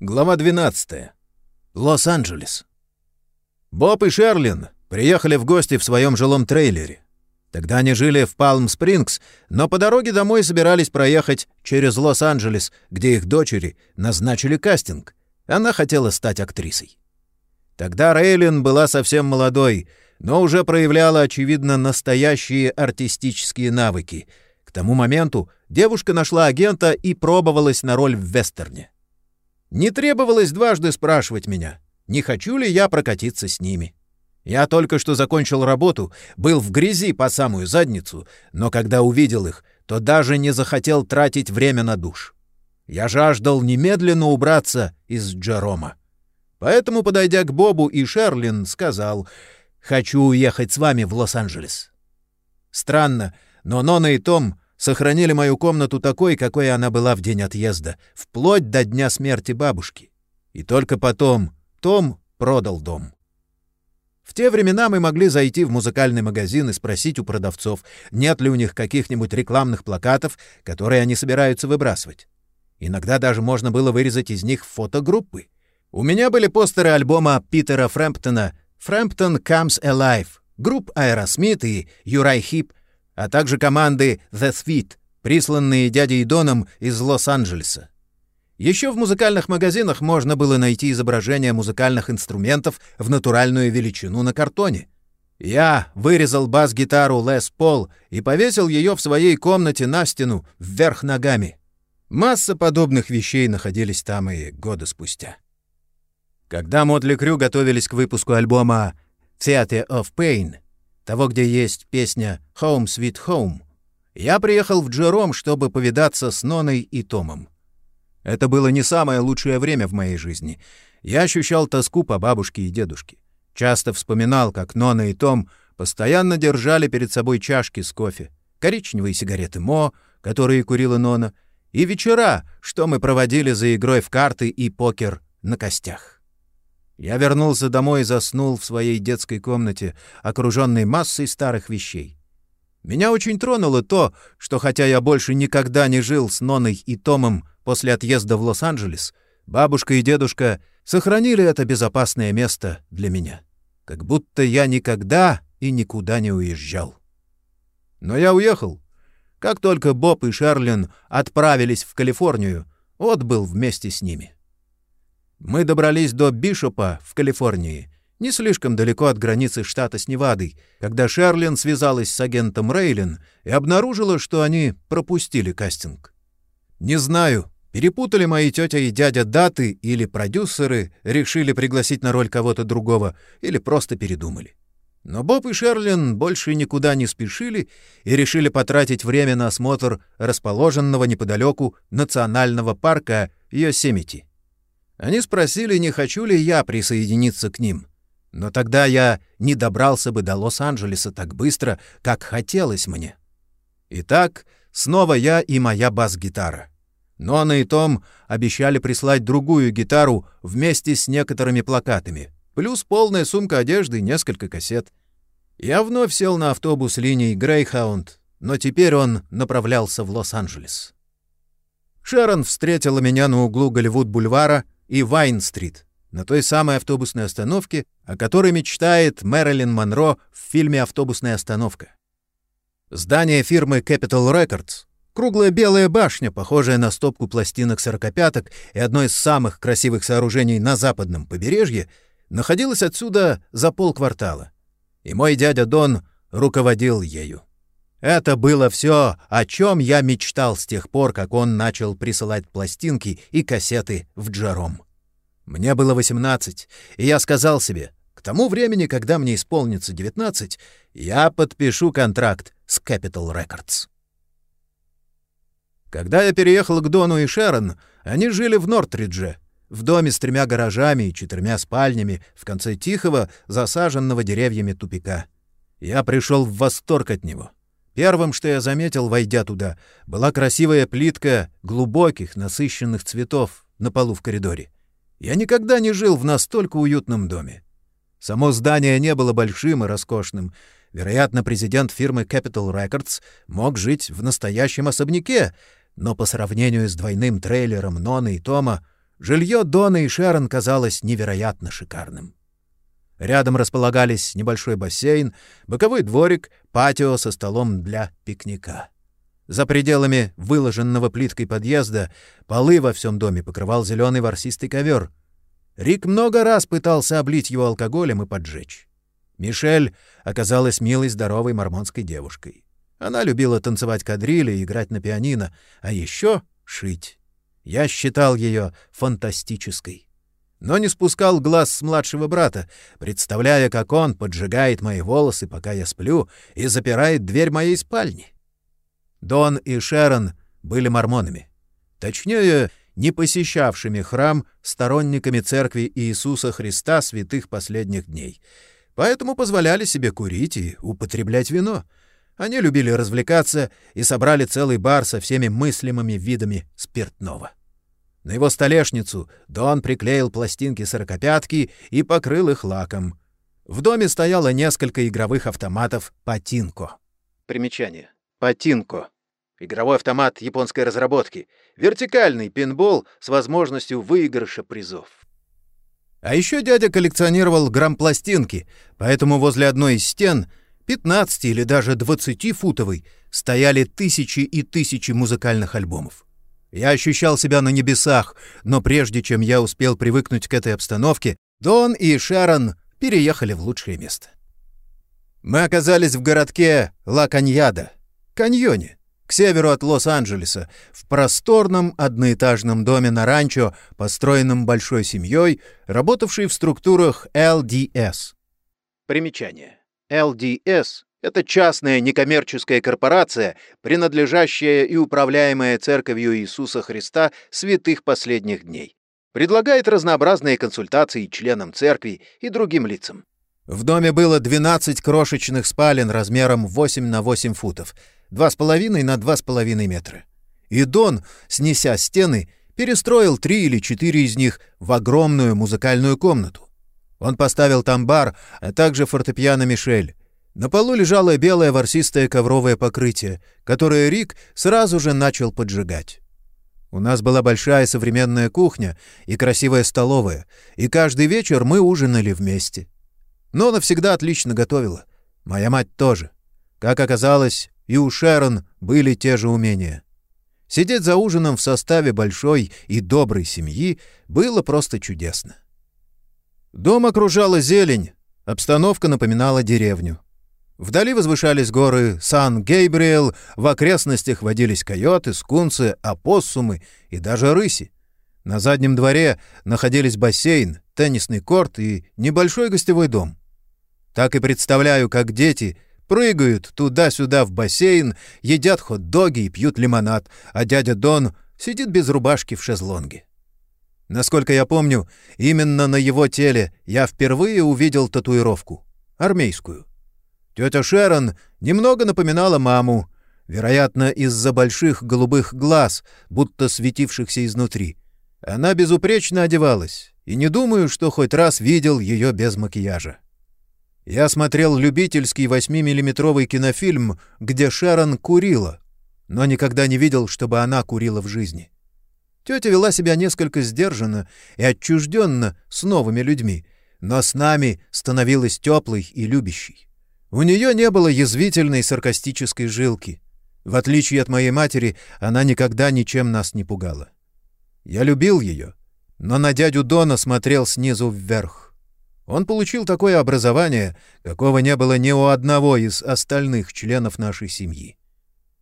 Глава 12. Лос-Анджелес. Боб и Шерлин приехали в гости в своем жилом трейлере. Тогда они жили в Палм-Спрингс, но по дороге домой собирались проехать через Лос-Анджелес, где их дочери назначили кастинг. Она хотела стать актрисой. Тогда Рейлин была совсем молодой, но уже проявляла, очевидно, настоящие артистические навыки. К тому моменту девушка нашла агента и пробовалась на роль в вестерне. Не требовалось дважды спрашивать меня, не хочу ли я прокатиться с ними. Я только что закончил работу, был в грязи по самую задницу, но когда увидел их, то даже не захотел тратить время на душ. Я жаждал немедленно убраться из Джерома. Поэтому, подойдя к Бобу и Шерлин, сказал «Хочу уехать с вами в Лос-Анджелес». Странно, но Нона и Том сохранили мою комнату такой, какой она была в день отъезда, вплоть до дня смерти бабушки. И только потом Том продал дом. В те времена мы могли зайти в музыкальный магазин и спросить у продавцов, нет ли у них каких-нибудь рекламных плакатов, которые они собираются выбрасывать. Иногда даже можно было вырезать из них фото группы. У меня были постеры альбома Питера Фрэмптона «Frampton Comes Alive», групп Аэросмит и Uriah Heep, а также команды The Sweet, присланные дядей Доном из Лос-Анджелеса. Еще в музыкальных магазинах можно было найти изображения музыкальных инструментов в натуральную величину на картоне. Я вырезал бас-гитару Les Paul и повесил ее в своей комнате на стену вверх ногами. Масса подобных вещей находились там и годы спустя. Когда Мотли Крю готовились к выпуску альбома «Theater of Pain», того, где есть песня «Home Sweet Home», я приехал в Джером, чтобы повидаться с Ноной и Томом. Это было не самое лучшее время в моей жизни. Я ощущал тоску по бабушке и дедушке. Часто вспоминал, как Нона и Том постоянно держали перед собой чашки с кофе, коричневые сигареты Мо, которые курила Нона, и вечера, что мы проводили за игрой в карты и покер на костях. Я вернулся домой и заснул в своей детской комнате, окруженной массой старых вещей. Меня очень тронуло то, что хотя я больше никогда не жил с Ноной и Томом после отъезда в Лос-Анджелес, бабушка и дедушка сохранили это безопасное место для меня. Как будто я никогда и никуда не уезжал. Но я уехал. Как только Боб и Шерлин отправились в Калифорнию, отбыл вместе с ними. Мы добрались до Бишопа в Калифорнии, не слишком далеко от границы штата с Невадой, когда Шерлин связалась с агентом Рейлин и обнаружила, что они пропустили кастинг. Не знаю, перепутали мои тетя и дядя даты или продюсеры решили пригласить на роль кого-то другого или просто передумали. Но Боб и Шерлин больше никуда не спешили и решили потратить время на осмотр расположенного неподалеку национального парка Йосемити. Они спросили, не хочу ли я присоединиться к ним. Но тогда я не добрался бы до Лос-Анджелеса так быстро, как хотелось мне. Итак, снова я и моя бас-гитара. Нона и Том обещали прислать другую гитару вместе с некоторыми плакатами, плюс полная сумка одежды и несколько кассет. Я вновь сел на автобус линии Грейхаунд, но теперь он направлялся в Лос-Анджелес. Шерон встретила меня на углу Голливуд-бульвара — и Вайн-стрит, на той самой автобусной остановке, о которой мечтает Мэрилин Монро в фильме «Автобусная остановка». Здание фирмы Capital Records, круглая белая башня, похожая на стопку пластинок сорокопяток и одно из самых красивых сооружений на западном побережье, находилось отсюда за полквартала. И мой дядя Дон руководил ею. Это было все, о чем я мечтал с тех пор, как он начал присылать пластинки и кассеты в Джером. Мне было 18, и я сказал себе, к тому времени, когда мне исполнится 19, я подпишу контракт с Capital Records. Когда я переехал к Дону и Шерон, они жили в Нортридже, в доме с тремя гаражами и четырьмя спальнями в конце тихого, засаженного деревьями тупика. Я пришел в восторг от него. Первым, что я заметил, войдя туда, была красивая плитка глубоких, насыщенных цветов на полу в коридоре. Я никогда не жил в настолько уютном доме. Само здание не было большим и роскошным. Вероятно, президент фирмы Capital Records мог жить в настоящем особняке, но по сравнению с двойным трейлером Ноны и Тома Жилье Дона и Шерон казалось невероятно шикарным. Рядом располагались небольшой бассейн, боковой дворик, патио со столом для пикника. За пределами выложенного плиткой подъезда полы во всем доме покрывал зеленый ворсистый ковер. Рик много раз пытался облить его алкоголем и поджечь. Мишель оказалась милой, здоровой мормонской девушкой. Она любила танцевать кадрили и играть на пианино, а еще шить. Я считал ее фантастической. Но не спускал глаз с младшего брата, представляя, как он поджигает мои волосы, пока я сплю, и запирает дверь моей спальни. Дон и Шерон были мормонами. Точнее, не посещавшими храм сторонниками церкви Иисуса Христа святых последних дней. Поэтому позволяли себе курить и употреблять вино. Они любили развлекаться и собрали целый бар со всеми мыслимыми видами спиртного. На его столешницу Дон приклеил пластинки сорокопятки и покрыл их лаком. В доме стояло несколько игровых автоматов «Патинко». Примечание. «Патинко» Игровой автомат японской разработки. Вертикальный пинбол с возможностью выигрыша призов. А еще дядя коллекционировал грампластинки, поэтому возле одной из стен, 15 или даже 20-футовой, стояли тысячи и тысячи музыкальных альбомов. Я ощущал себя на небесах, но прежде чем я успел привыкнуть к этой обстановке, Дон и Шарон переехали в лучшее место. Мы оказались в городке Ла-Каньяда, каньоне, к северу от Лос-Анджелеса, в просторном одноэтажном доме на ранчо, построенном большой семьей, работавшей в структурах LDS. Примечание. LDS — это частная некоммерческая корпорация, принадлежащая и управляемая Церковью Иисуса Христа святых последних дней. Предлагает разнообразные консультации членам церкви и другим лицам. В доме было 12 крошечных спален размером 8 на 8 футов — два с половиной на два с половиной метра. И Дон, снеся стены, перестроил три или четыре из них в огромную музыкальную комнату. Он поставил там бар, а также фортепиано Мишель. На полу лежало белое ворсистое ковровое покрытие, которое Рик сразу же начал поджигать. У нас была большая современная кухня и красивая столовая, и каждый вечер мы ужинали вместе. Но она всегда отлично готовила. Моя мать тоже. Как оказалось, и у Шерон были те же умения. Сидеть за ужином в составе большой и доброй семьи было просто чудесно. Дом окружала зелень, обстановка напоминала деревню. Вдали возвышались горы Сан-Гейбриэл, в окрестностях водились койоты, скунсы, опоссумы и даже рыси. На заднем дворе находились бассейн, теннисный корт и небольшой гостевой дом. Так и представляю, как дети прыгают туда-сюда в бассейн, едят хот-доги и пьют лимонад, а дядя Дон сидит без рубашки в шезлонге. Насколько я помню, именно на его теле я впервые увидел татуировку. Армейскую. Тетя Шерон немного напоминала маму, вероятно, из-за больших голубых глаз, будто светившихся изнутри. Она безупречно одевалась, и не думаю, что хоть раз видел ее без макияжа. Я смотрел любительский 8-миллиметровый кинофильм, где Шерон курила, но никогда не видел, чтобы она курила в жизни. Тетя вела себя несколько сдержанно и отчужденно с новыми людьми, но с нами становилась теплой и любящей. У нее не было язвительной саркастической жилки. В отличие от моей матери, она никогда ничем нас не пугала. Я любил ее, но на дядю Дона смотрел снизу вверх. Он получил такое образование, какого не было ни у одного из остальных членов нашей семьи.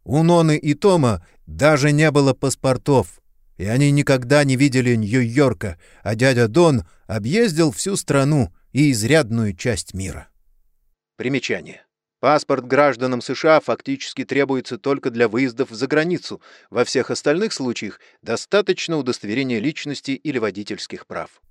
У Ноны и Тома даже не было паспортов, и они никогда не видели Нью-Йорка, а дядя Дон объездил всю страну и изрядную часть мира. Примечание. Паспорт гражданам США фактически требуется только для выездов за границу. Во всех остальных случаях достаточно удостоверения личности или водительских прав.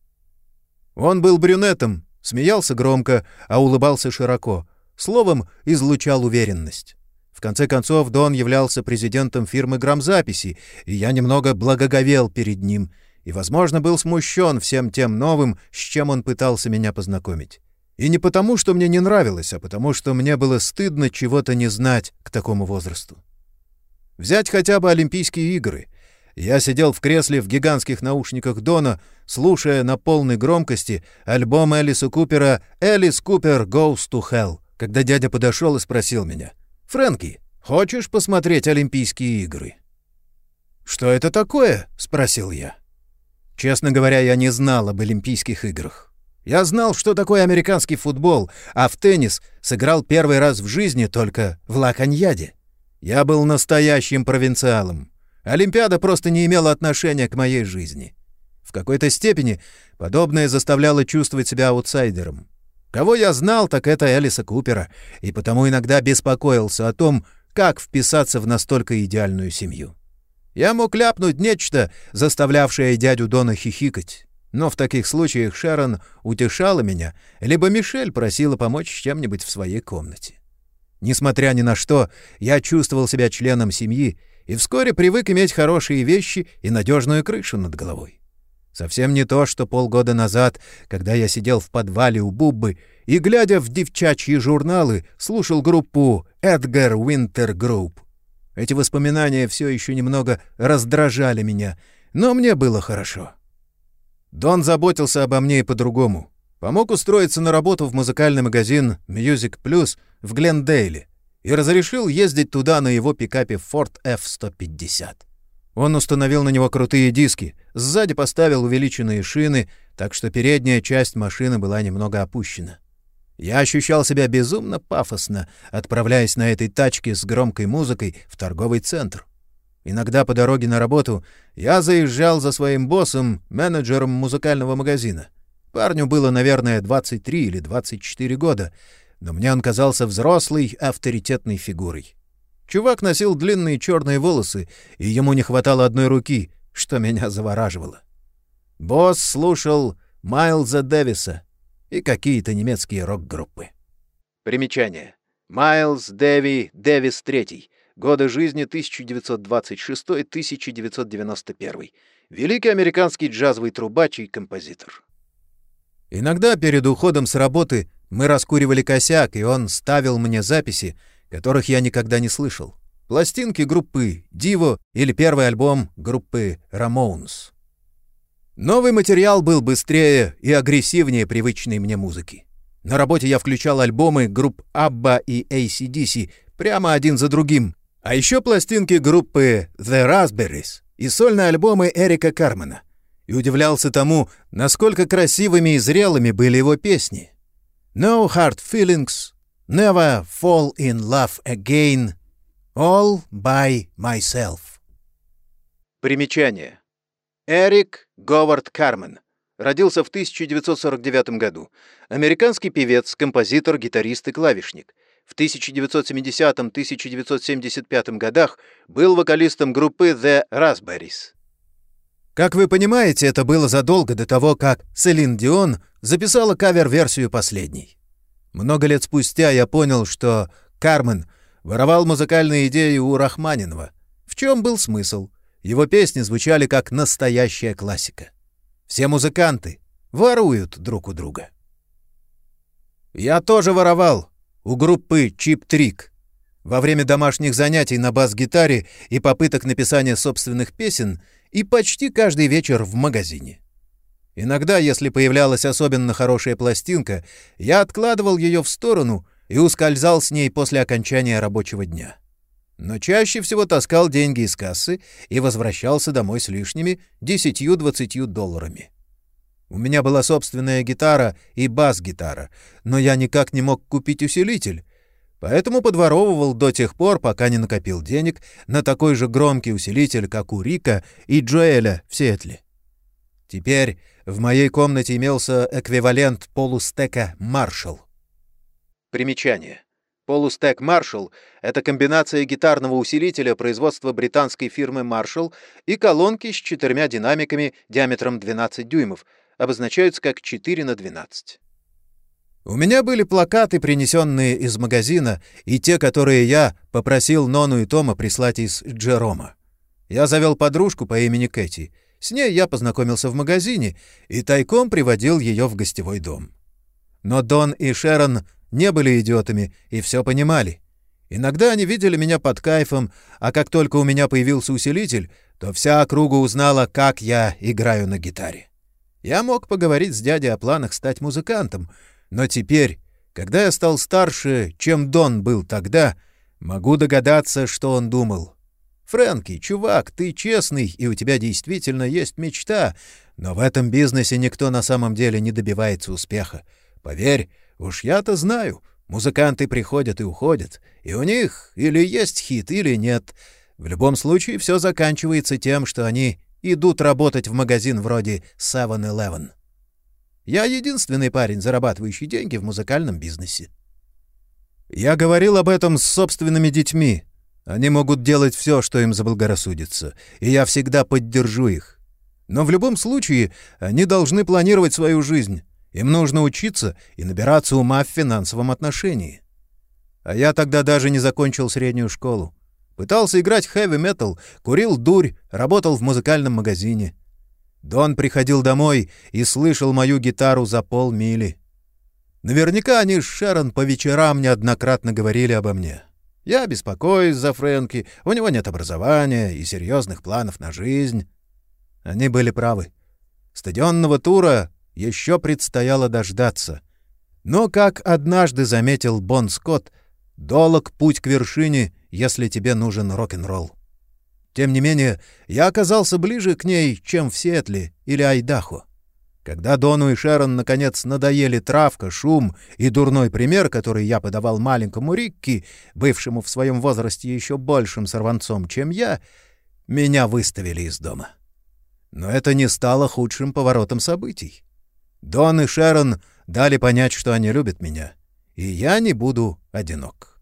Он был брюнетом, смеялся громко, а улыбался широко. Словом, излучал уверенность. В конце концов, Дон являлся президентом фирмы грамзаписи, и я немного благоговел перед ним и, возможно, был смущен всем тем новым, с чем он пытался меня познакомить. И не потому, что мне не нравилось, а потому, что мне было стыдно чего-то не знать к такому возрасту. Взять хотя бы Олимпийские игры. Я сидел в кресле в гигантских наушниках Дона, слушая на полной громкости альбом Элиса Купера «Элис Купер Goes to Hell», когда дядя подошел и спросил меня, «Фрэнки, хочешь посмотреть Олимпийские игры?» «Что это такое?» — спросил я. Честно говоря, я не знал об Олимпийских играх. Я знал, что такое американский футбол, а в теннис сыграл первый раз в жизни только в Лаканьяде. Я был настоящим провинциалом. Олимпиада просто не имела отношения к моей жизни. В какой-то степени подобное заставляло чувствовать себя аутсайдером. Кого я знал, так это Элиса Купера, и потому иногда беспокоился о том, как вписаться в настолько идеальную семью. Я мог ляпнуть нечто, заставлявшее дядю Дона хихикать. Но в таких случаях Шерон утешала меня, либо Мишель просила помочь чем-нибудь в своей комнате. Несмотря ни на что, я чувствовал себя членом семьи и вскоре привык иметь хорошие вещи и надежную крышу над головой. Совсем не то, что полгода назад, когда я сидел в подвале у Буббы и, глядя в девчачьи журналы, слушал группу «Edgar Winter Group». Эти воспоминания все еще немного раздражали меня, но мне было хорошо. Дон заботился обо мне и по-другому. Помог устроиться на работу в музыкальный магазин Music Plus в Глендейле и разрешил ездить туда на его пикапе Ford F-150. Он установил на него крутые диски, сзади поставил увеличенные шины, так что передняя часть машины была немного опущена. Я ощущал себя безумно пафосно, отправляясь на этой тачке с громкой музыкой в торговый центр. Иногда по дороге на работу я заезжал за своим боссом, менеджером музыкального магазина. Парню было, наверное, 23 или 24 года, но мне он казался взрослой, авторитетной фигурой. Чувак носил длинные черные волосы, и ему не хватало одной руки, что меня завораживало. Босс слушал Майлза Дэвиса — и какие-то немецкие рок-группы. Примечание. Майлз Дэви Дэвис III. Годы жизни 1926-1991. Великий американский джазовый трубач и композитор. Иногда перед уходом с работы мы раскуривали косяк, и он ставил мне записи, которых я никогда не слышал. Пластинки группы «Диво» или первый альбом группы «Рамоунс». Новый материал был быстрее и агрессивнее привычной мне музыки. На работе я включал альбомы групп Абба и ACDC прямо один за другим, а еще пластинки группы The Raspberries и сольные альбомы Эрика Кармана. И удивлялся тому, насколько красивыми и зрелыми были его песни. No Hard Feelings, Never Fall in Love Again, All by Myself. Примечание. Эрик Говард Кармен. Родился в 1949 году. Американский певец, композитор, гитарист и клавишник. В 1970-1975 годах был вокалистом группы The Raspberries. Как вы понимаете, это было задолго до того, как Селин Дион записала кавер-версию последней. Много лет спустя я понял, что Кармен воровал музыкальные идеи у Рахманинова. В чем был смысл? Его песни звучали как настоящая классика. Все музыканты воруют друг у друга. Я тоже воровал у группы Чип Трик. Во время домашних занятий на бас-гитаре и попыток написания собственных песен и почти каждый вечер в магазине. Иногда, если появлялась особенно хорошая пластинка, я откладывал ее в сторону и ускользал с ней после окончания рабочего дня но чаще всего таскал деньги из кассы и возвращался домой с лишними 10-20 долларами. У меня была собственная гитара и бас-гитара, но я никак не мог купить усилитель, поэтому подворовывал до тех пор, пока не накопил денег на такой же громкий усилитель, как у Рика и Джоэля в Сиэтле. Теперь в моей комнате имелся эквивалент полустека «Маршалл». Примечание. Полустек Marshall — это комбинация гитарного усилителя производства британской фирмы Marshall и колонки с четырьмя динамиками диаметром 12 дюймов, обозначаются как 4 на 12. У меня были плакаты, принесенные из магазина, и те, которые я попросил Нону и Тома прислать из Джерома. Я завел подружку по имени Кэти. С ней я познакомился в магазине и тайком приводил ее в гостевой дом. Но Дон и Шерон не были идиотами и все понимали. Иногда они видели меня под кайфом, а как только у меня появился усилитель, то вся округа узнала, как я играю на гитаре. Я мог поговорить с дядей о планах стать музыкантом, но теперь, когда я стал старше, чем Дон был тогда, могу догадаться, что он думал. «Фрэнки, чувак, ты честный, и у тебя действительно есть мечта, но в этом бизнесе никто на самом деле не добивается успеха. Поверь, уж я-то знаю, музыканты приходят и уходят, и у них или есть хит, или нет». В любом случае, все заканчивается тем, что они идут работать в магазин вроде 7-Eleven. Я единственный парень, зарабатывающий деньги в музыкальном бизнесе. Я говорил об этом с собственными детьми. Они могут делать все, что им заблагорассудится, и я всегда поддержу их. Но в любом случае они должны планировать свою жизнь. Им нужно учиться и набираться ума в финансовом отношении. А я тогда даже не закончил среднюю школу. Пытался играть хэви-метал, курил дурь, работал в музыкальном магазине. Дон приходил домой и слышал мою гитару за полмили. Наверняка они с Шерон по вечерам неоднократно говорили обо мне. Я беспокоюсь за Фрэнки, у него нет образования и серьезных планов на жизнь. Они были правы. Стадионного тура еще предстояло дождаться. Но, как однажды заметил Бон Скотт, долог путь к вершине — если тебе нужен рок-н-ролл. Тем не менее, я оказался ближе к ней, чем в Сиэтле или Айдахо. Когда Дону и Шерон наконец надоели травка, шум и дурной пример, который я подавал маленькому Рикки, бывшему в своем возрасте еще большим сорванцом, чем я, меня выставили из дома. Но это не стало худшим поворотом событий. Дон и Шерон дали понять, что они любят меня, и я не буду одинок.